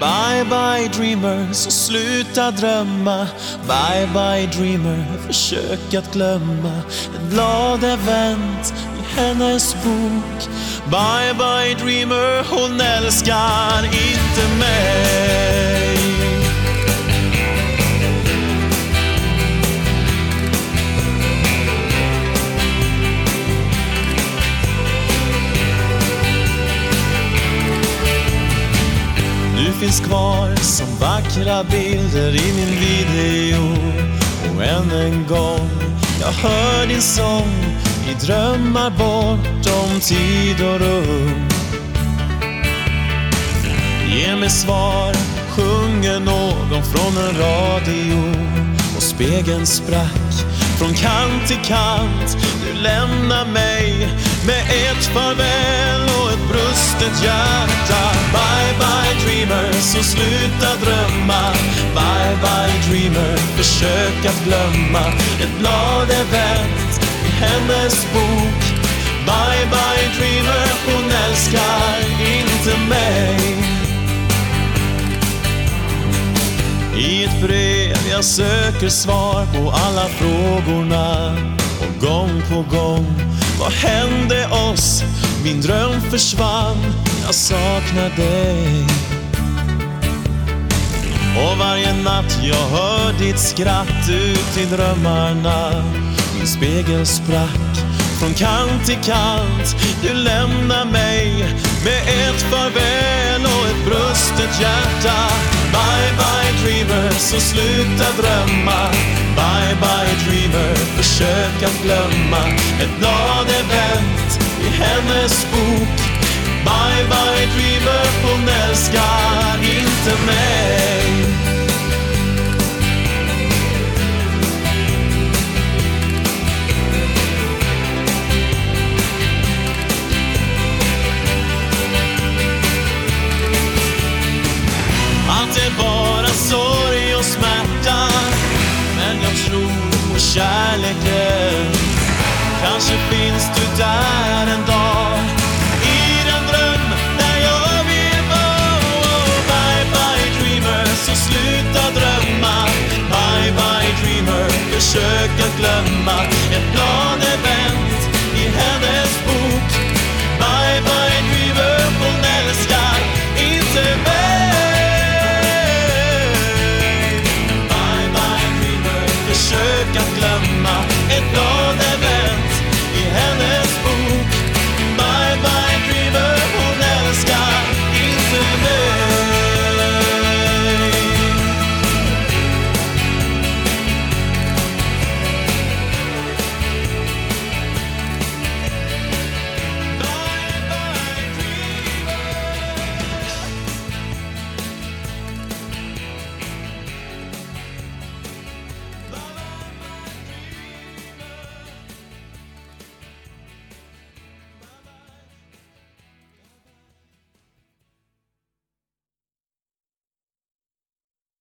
Bye bye dreamer, så sluta drömma. Bye bye dreamer, försök att glömma. Ett blad är vänt i hennes bok. Bye bye dreamer, hon älskar inte mig. Finns kvar som vackra bilder i min video. Och än en gång, jag hör din sång. I drömmar bortom tid och rum. Ge mig svar, sjunger någon från en radio. Och spegeln sprack från kant till kant. Du lämnar mig med ett farväl och ett brustet hjärta. Bye bye så sluta drömma. Bye bye dreamer, försök att glömma. Ett blad är vänt i hennes bok. Bye bye dreamer, hon älskar inte mig. I ett brev jag söker svar på alla frågorna. Och gång på gång, vad hände oss? Min dröm försvann, jag saknar dig. Och varje natt jag hör ditt skratt ut i drömmarna. Min spegel sprack från kant till kant. Du lämnar mig med ett farväl och ett brustet hjärta. Bye bye dreamer, så sluta drömma. Bye bye dreamer, försök att glömma. Ett blad är vänt i hennes bok. Bye bye dreamer, hon älskar inte mig. Kärleken. Kanske finns du där en dag. I den dröm där jag vill vara Bye bye dreamer, så sluta drömma. Bye bye dreamer, försök att glömma.